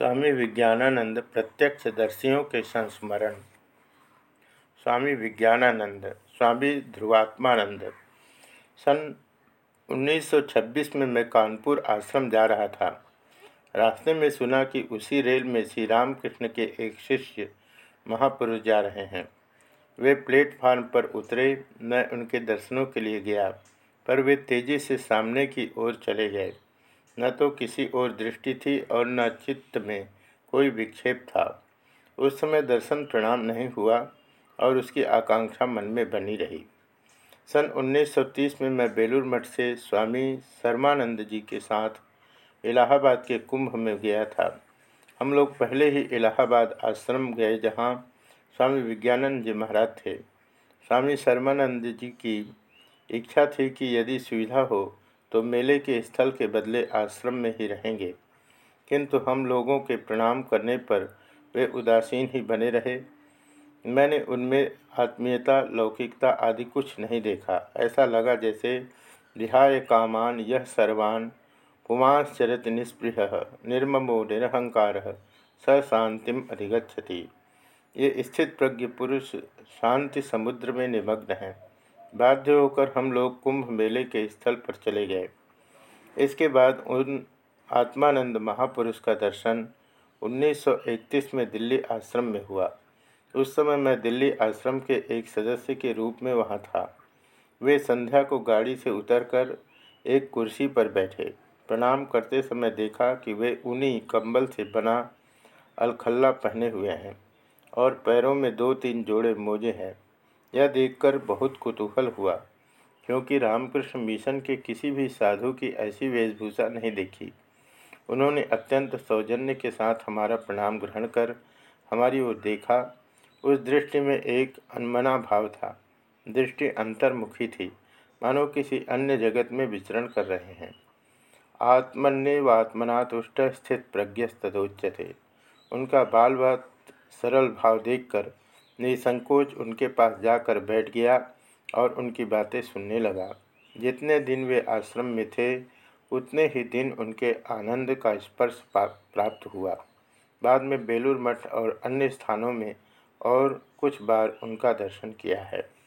स्वामी विज्ञानानंद प्रत्यक्षदर्शियों के संस्मरण। स्वामी विज्ञानानंद, स्वामी ध्रुवात्मानंद। सन 1926 में मैं कानपुर आश्रम जा रहा था। रास्ते में सुना कि उसी रेल में श्री रामकृष्ण के एक शिष्य महापुरुष जा रहे हैं। वे प्लेटफार्म पर उतरे, मैं उनके दर्शनों के लिए गया, पर वे तेज़ी से सामने की ओर चले गए। न तो किसी और दृष्टि थी और न चित्त में कोई विक्षेप था। उस समय दर्शन प्रणाम नहीं हुआ और उसकी आकांक्षा मन में बनी रही। सन 1930 में मैं बेलूर मठ से स्वामी शर्मानंद जी के साथ इलाहाबाद के कुंभ में गया था। हम लोग पहले ही इलाहाबाद आश्रम गए जहाँ स्वामी विज्ञानंद जी महाराज थे। स्वामी शर्मानंद जी की इच्छा थी कि यदि सुविधा हो तो मेले के स्थल के बदले आश्रम में ही रहेंगे। किंतु हम लोगों के प्रणाम करने पर वे उदासीन ही बने रहे। मैंने उनमें आत्मीयता, लौकिकता आदि कुछ नहीं देखा। ऐसा लगा जैसे विहाय कामान यह सर्वान पुमाश्चरत निस्पृह निर्ममो निरहंकार, स शांतिम अधिगछति ये स्थित प्रज्ञ पुरुष शांति समुद्र में निमग्न हैं। बाध्य होकर हम लोग कुंभ मेले के स्थल पर चले गए। इसके बाद उन आत्मानंद महापुरुष का दर्शन 1931 में दिल्ली आश्रम में हुआ। उस समय मैं दिल्ली आश्रम के एक सदस्य के रूप में वहाँ था। वे संध्या को गाड़ी से उतरकर एक कुर्सी पर बैठे। प्रणाम करते समय देखा कि वे उन्हीं कंबल से बना अलखल्ला पहने हुए हैं और पैरों में दो तीन जोड़े मोजे हैं। यह देखकर बहुत कुतूहल हुआ, क्योंकि रामकृष्ण मिशन के किसी भी साधु की ऐसी वेशभूषा नहीं देखी। उन्होंने अत्यंत सौजन्य के साथ हमारा प्रणाम ग्रहण कर, हमारी ओर देखा। उस दृष्टि में एक अनमना भाव था। दृष्टि अंतर्मुखी थी। मानो किसी अन्य जगत में विचरण कर रहे हैं। आत्मन्य वात्मना तुष्ट स्थित प्रज्ञस्तोच्य थे उनका बाल बात सरल भाव देखकर निसंकोच उनके पास जाकर बैठ गया और उनकी बातें सुनने लगा। जितने दिन वे आश्रम में थे, उतने ही दिन उनके आनंद का स्पर्श प्राप्त हुआ। बाद में बेलूर मठ और अन्य स्थानों में और कुछ बार उनका दर्शन किया है।